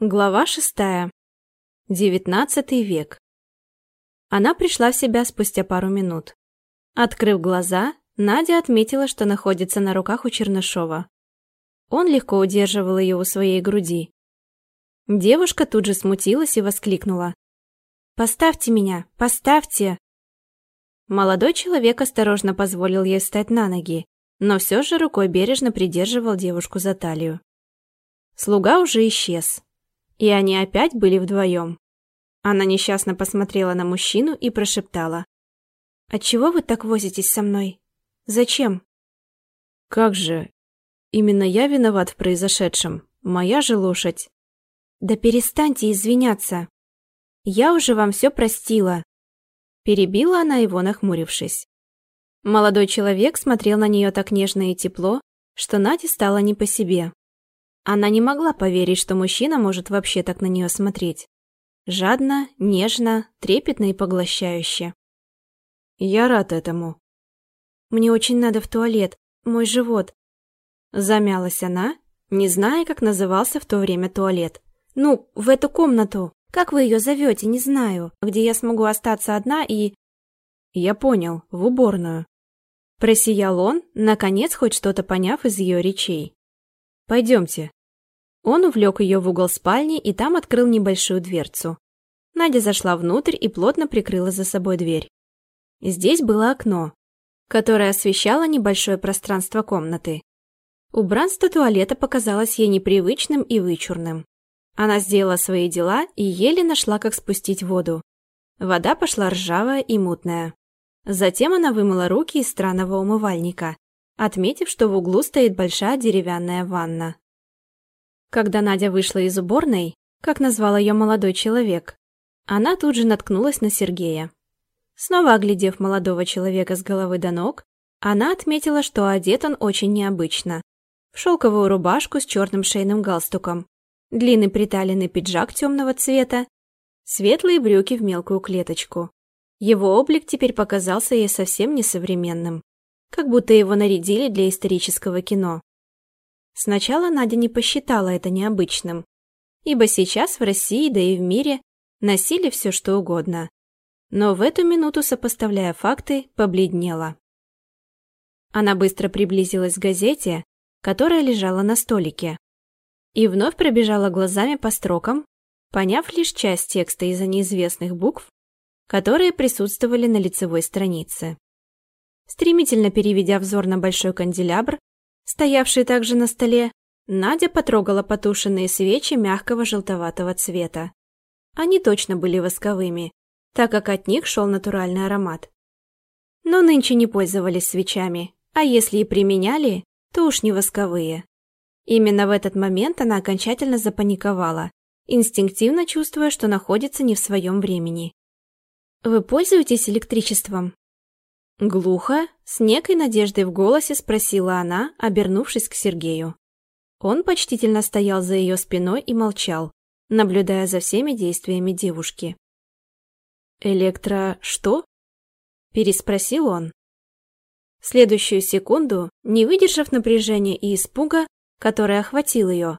Глава шестая. Девятнадцатый век. Она пришла в себя спустя пару минут. Открыв глаза, Надя отметила, что находится на руках у Чернышова. Он легко удерживал ее у своей груди. Девушка тут же смутилась и воскликнула. «Поставьте меня! Поставьте!» Молодой человек осторожно позволил ей встать на ноги, но все же рукой бережно придерживал девушку за талию. Слуга уже исчез, и они опять были вдвоем. Она несчастно посмотрела на мужчину и прошептала. «Отчего вы так возитесь со мной? Зачем?» «Как же? Именно я виноват в произошедшем. Моя же лошадь». «Да перестаньте извиняться. Я уже вам все простила». Перебила она его, нахмурившись. Молодой человек смотрел на нее так нежно и тепло, что Наде стало не по себе. Она не могла поверить, что мужчина может вообще так на нее смотреть. Жадно, нежно, трепетно и поглощающе. Я рад этому. Мне очень надо в туалет, мой живот. Замялась она, не зная, как назывался в то время туалет. Ну, в эту комнату. Как вы ее зовете, не знаю. Где я смогу остаться одна и... Я понял, в уборную. Просиял он, наконец хоть что-то поняв из ее речей. Пойдемте. Он увлек ее в угол спальни и там открыл небольшую дверцу. Надя зашла внутрь и плотно прикрыла за собой дверь. Здесь было окно, которое освещало небольшое пространство комнаты. Убранство туалета показалось ей непривычным и вычурным. Она сделала свои дела и еле нашла, как спустить воду. Вода пошла ржавая и мутная. Затем она вымыла руки из странного умывальника, отметив, что в углу стоит большая деревянная ванна. Когда Надя вышла из уборной, как назвал ее молодой человек, она тут же наткнулась на Сергея. Снова оглядев молодого человека с головы до ног, она отметила, что одет он очень необычно. В шелковую рубашку с черным шейным галстуком, длинный приталенный пиджак темного цвета, светлые брюки в мелкую клеточку. Его облик теперь показался ей совсем несовременным, как будто его нарядили для исторического кино. Сначала Надя не посчитала это необычным, ибо сейчас в России, да и в мире, носили все что угодно. Но в эту минуту, сопоставляя факты, побледнела. Она быстро приблизилась к газете, которая лежала на столике, и вновь пробежала глазами по строкам, поняв лишь часть текста из-за неизвестных букв, которые присутствовали на лицевой странице. Стремительно переведя взор на большой канделябр, стоявший также на столе, Надя потрогала потушенные свечи мягкого желтоватого цвета. Они точно были восковыми, так как от них шел натуральный аромат. Но нынче не пользовались свечами, а если и применяли, то уж не восковые. Именно в этот момент она окончательно запаниковала, инстинктивно чувствуя, что находится не в своем времени. «Вы пользуетесь электричеством?» Глухо, с некой надеждой в голосе спросила она, обернувшись к Сергею. Он почтительно стоял за ее спиной и молчал, наблюдая за всеми действиями девушки. «Электро... что?» – переспросил он. В следующую секунду, не выдержав напряжения и испуга, которое охватил ее,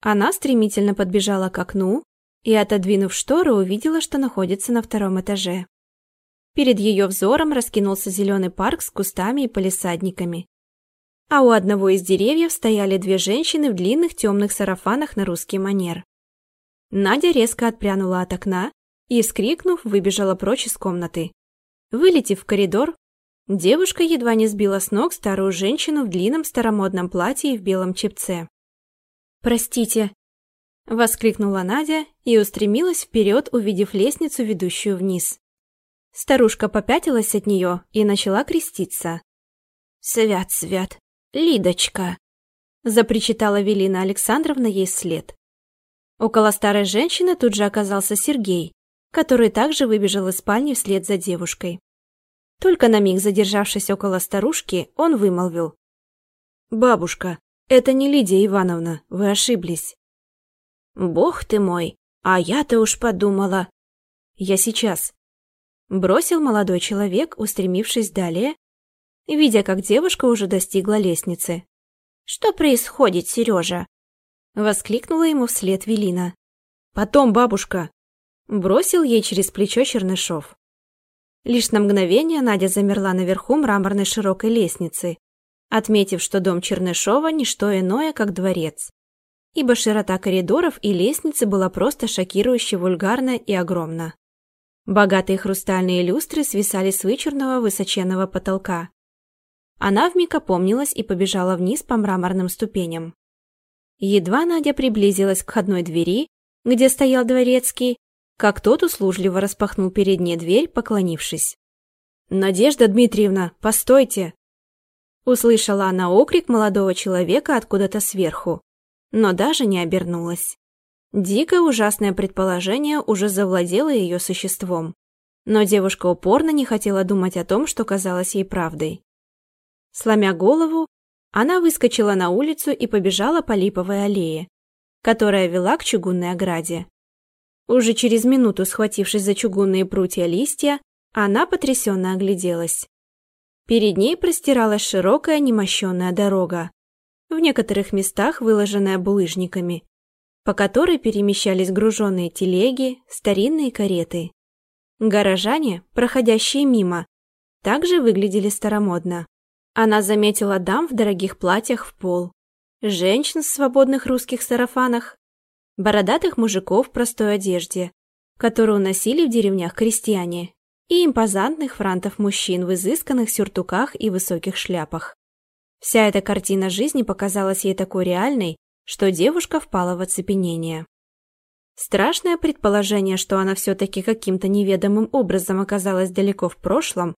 она стремительно подбежала к окну и, отодвинув штору, увидела, что находится на втором этаже. Перед ее взором раскинулся зеленый парк с кустами и полисадниками. А у одного из деревьев стояли две женщины в длинных темных сарафанах на русский манер. Надя резко отпрянула от окна и, вскрикнув, выбежала прочь из комнаты. Вылетев в коридор, девушка едва не сбила с ног старую женщину в длинном старомодном платье и в белом чепце. «Простите!» – воскликнула Надя и устремилась вперед, увидев лестницу, ведущую вниз. Старушка попятилась от нее и начала креститься. «Свят, свят, Лидочка!» запричитала Велина Александровна ей вслед. Около старой женщины тут же оказался Сергей, который также выбежал из спальни вслед за девушкой. Только на миг задержавшись около старушки, он вымолвил. «Бабушка, это не Лидия Ивановна, вы ошиблись». «Бог ты мой, а я-то уж подумала». «Я сейчас», Бросил молодой человек, устремившись далее, видя, как девушка уже достигла лестницы. «Что происходит, Сережа?» Воскликнула ему вслед Велина. Потом, бабушка!» Бросил ей через плечо Чернышов. Лишь на мгновение Надя замерла наверху мраморной широкой лестницы, отметив, что дом Чернышова – не что иное, как дворец. Ибо широта коридоров и лестницы была просто шокирующе вульгарна и огромна. Богатые хрустальные люстры свисали с вычурного высоченного потолка. Она вмиг опомнилась и побежала вниз по мраморным ступеням. Едва Надя приблизилась к входной двери, где стоял дворецкий, как тот услужливо распахнул перед ней дверь, поклонившись. «Надежда Дмитриевна, постойте!» Услышала она окрик молодого человека откуда-то сверху, но даже не обернулась. Дикое ужасное предположение уже завладело ее существом, но девушка упорно не хотела думать о том, что казалось ей правдой. Сломя голову, она выскочила на улицу и побежала по липовой аллее, которая вела к чугунной ограде. Уже через минуту, схватившись за чугунные прутья листья, она потрясенно огляделась. Перед ней простиралась широкая немощенная дорога, в некоторых местах выложенная булыжниками, по которой перемещались груженные телеги, старинные кареты. Горожане, проходящие мимо, также выглядели старомодно. Она заметила дам в дорогих платьях в пол, женщин в свободных русских сарафанах, бородатых мужиков в простой одежде, которую носили в деревнях крестьяне, и импозантных франтов мужчин в изысканных сюртуках и высоких шляпах. Вся эта картина жизни показалась ей такой реальной, что девушка впала в оцепенение. Страшное предположение, что она все-таки каким-то неведомым образом оказалась далеко в прошлом,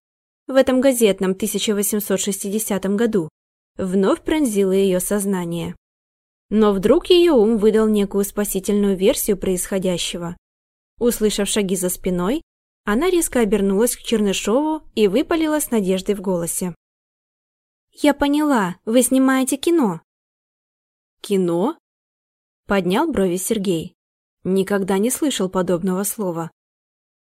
в этом газетном 1860 году, вновь пронзило ее сознание. Но вдруг ее ум выдал некую спасительную версию происходящего. Услышав шаги за спиной, она резко обернулась к Чернышову и выпалила с надеждой в голосе. «Я поняла, вы снимаете кино». «Кино?» Поднял брови Сергей. Никогда не слышал подобного слова.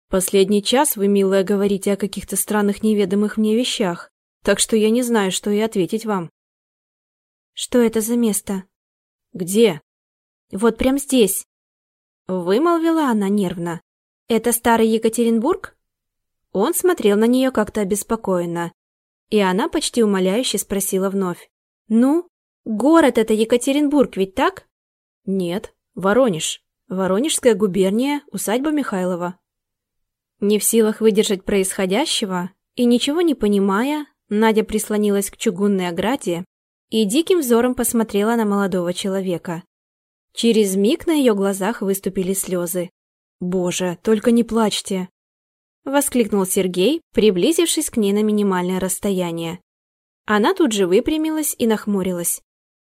Последний час вы, милая, говорите о каких-то странных неведомых мне вещах, так что я не знаю, что и ответить вам. Что это за место? Где? Вот прям здесь. Вымолвила она нервно. «Это старый Екатеринбург?» Он смотрел на нее как-то обеспокоенно. И она почти умоляюще спросила вновь. «Ну, город это Екатеринбург, ведь так?» «Нет, Воронеж. Воронежская губерния, усадьба Михайлова». Не в силах выдержать происходящего и ничего не понимая, Надя прислонилась к чугунной ограде и диким взором посмотрела на молодого человека. Через миг на ее глазах выступили слезы. «Боже, только не плачьте!» Воскликнул Сергей, приблизившись к ней на минимальное расстояние. Она тут же выпрямилась и нахмурилась.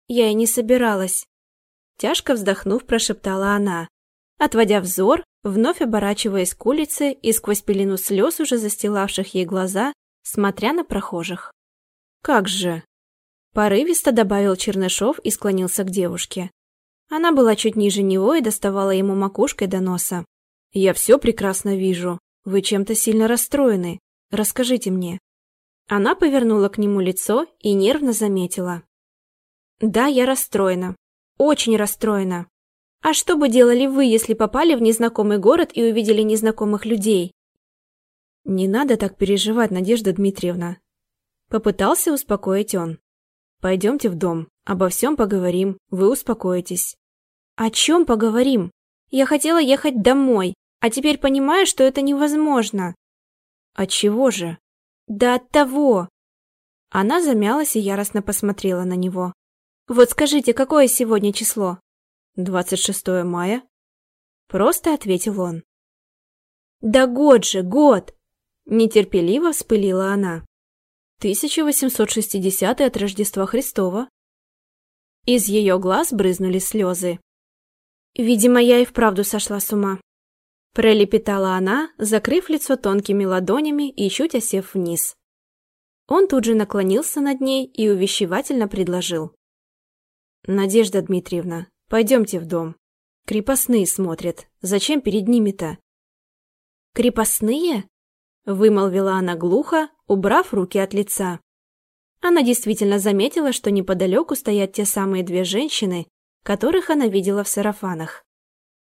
«Я и не собиралась». Тяжко вздохнув, прошептала она, отводя взор, вновь оборачиваясь к улице и сквозь пелену слез, уже застилавших ей глаза, смотря на прохожих. «Как же!» Порывисто добавил Чернышов и склонился к девушке. Она была чуть ниже него и доставала ему макушкой до носа. «Я все прекрасно вижу. Вы чем-то сильно расстроены. Расскажите мне». Она повернула к нему лицо и нервно заметила. «Да, я расстроена. Очень расстроена. А что бы делали вы, если попали в незнакомый город и увидели незнакомых людей?» «Не надо так переживать, Надежда Дмитриевна», — попытался успокоить он. «Пойдемте в дом, обо всем поговорим, вы успокоитесь». «О чем поговорим? Я хотела ехать домой, а теперь понимаю, что это невозможно. От чего же? Да от того. Она замялась и яростно посмотрела на него. Вот скажите, какое сегодня число? 26 мая. Просто ответил он. Да год же, год! Нетерпеливо вспылила она. 1860 от Рождества Христова. Из ее глаз брызнули слезы. Видимо, я и вправду сошла с ума. Пролепетала она, закрыв лицо тонкими ладонями и чуть осев вниз. Он тут же наклонился над ней и увещевательно предложил. «Надежда Дмитриевна, пойдемте в дом. Крепостные смотрят. Зачем перед ними-то?» «Крепостные?» — вымолвила она глухо, убрав руки от лица. Она действительно заметила, что неподалеку стоят те самые две женщины, которых она видела в сарафанах.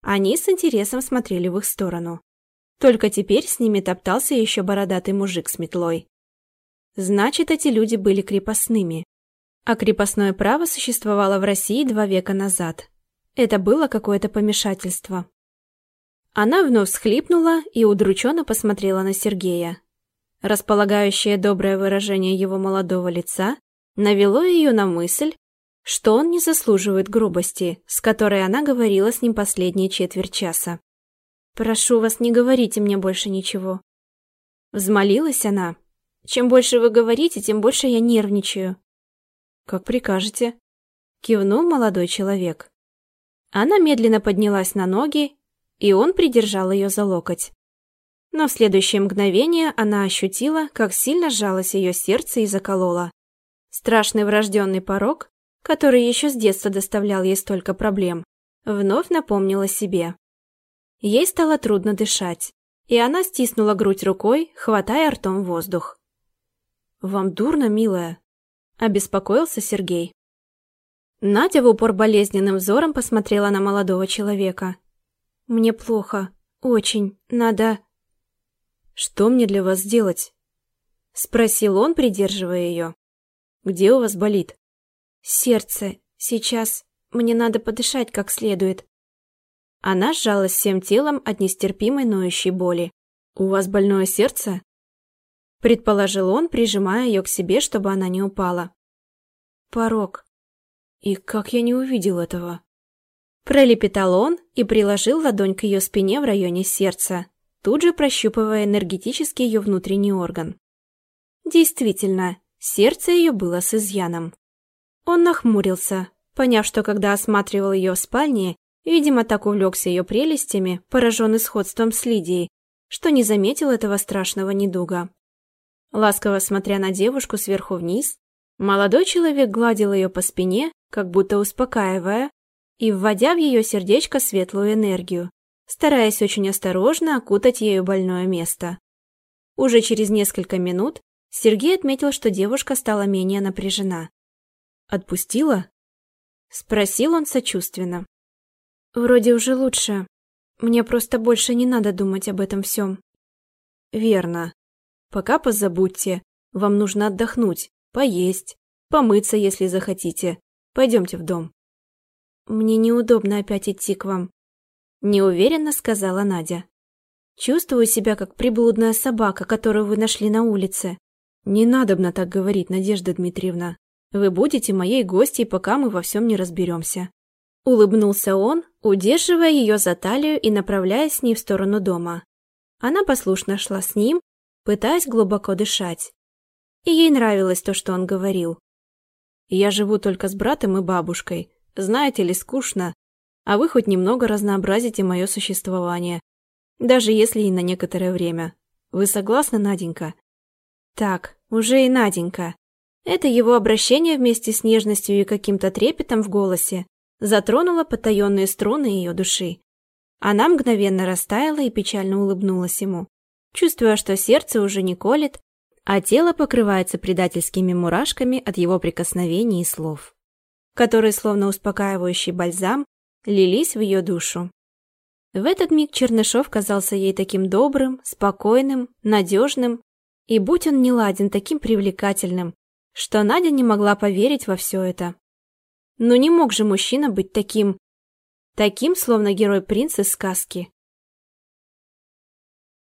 Они с интересом смотрели в их сторону. Только теперь с ними топтался еще бородатый мужик с метлой. Значит, эти люди были крепостными. А крепостное право существовало в России два века назад. Это было какое-то помешательство. Она вновь всхлипнула и удрученно посмотрела на Сергея. Располагающее доброе выражение его молодого лица навело ее на мысль, что он не заслуживает грубости, с которой она говорила с ним последние четверть часа. «Прошу вас, не говорите мне больше ничего». Взмолилась она. «Чем больше вы говорите, тем больше я нервничаю». «Как прикажете», — кивнул молодой человек. Она медленно поднялась на ноги, и он придержал ее за локоть. Но в следующее мгновение она ощутила, как сильно сжалось ее сердце и закололо. Страшный врожденный порог, который еще с детства доставлял ей столько проблем, вновь напомнил о себе. Ей стало трудно дышать, и она стиснула грудь рукой, хватая ртом воздух. «Вам дурно, милая?» – обеспокоился Сергей. Надя в упор болезненным взором посмотрела на молодого человека. «Мне плохо. Очень. Надо...» «Что мне для вас сделать?» Спросил он, придерживая ее. «Где у вас болит?» «Сердце. Сейчас. Мне надо подышать как следует». Она сжалась всем телом от нестерпимой ноющей боли. «У вас больное сердце?» Предположил он, прижимая ее к себе, чтобы она не упала. «Порог», и как я не увидел этого? Пролепетал он и приложил ладонь к ее спине в районе сердца, тут же прощупывая энергетически ее внутренний орган. Действительно, сердце ее было с изъяном. Он нахмурился, поняв, что когда осматривал ее в спальне, видимо, так увлекся ее прелестями, пораженный сходством с Лидией, что не заметил этого страшного недуга. Ласково смотря на девушку сверху вниз, молодой человек гладил ее по спине как будто успокаивая и вводя в ее сердечко светлую энергию, стараясь очень осторожно окутать ею больное место. Уже через несколько минут Сергей отметил, что девушка стала менее напряжена. «Отпустила?» — спросил он сочувственно. «Вроде уже лучше. Мне просто больше не надо думать об этом всем». «Верно. Пока позабудьте. Вам нужно отдохнуть, поесть, помыться, если захотите, Пойдемте в дом». «Мне неудобно опять идти к вам», — неуверенно сказала Надя. «Чувствую себя как приблудная собака, которую вы нашли на улице». «Не надобно так говорить, Надежда Дмитриевна. Вы будете моей гостьей, пока мы во всем не разберемся». Улыбнулся он, удерживая ее за талию и направляясь с ней в сторону дома. Она послушно шла с ним, пытаясь глубоко дышать. И ей нравилось то, что он говорил. Я живу только с братом и бабушкой. Знаете ли, скучно. А вы хоть немного разнообразите мое существование. Даже если и на некоторое время. Вы согласны, Наденька? Так, уже и Наденька. Это его обращение вместе с нежностью и каким-то трепетом в голосе затронуло потаенные струны ее души. Она мгновенно растаяла и печально улыбнулась ему, чувствуя, что сердце уже не колет, а тело покрывается предательскими мурашками от его прикосновений и слов, которые, словно успокаивающий бальзам, лились в ее душу. В этот миг Чернышов казался ей таким добрым, спокойным, надежным, и будь он не ладен, таким привлекательным, что Надя не могла поверить во все это. Но не мог же мужчина быть таким, таким, словно герой принца из сказки.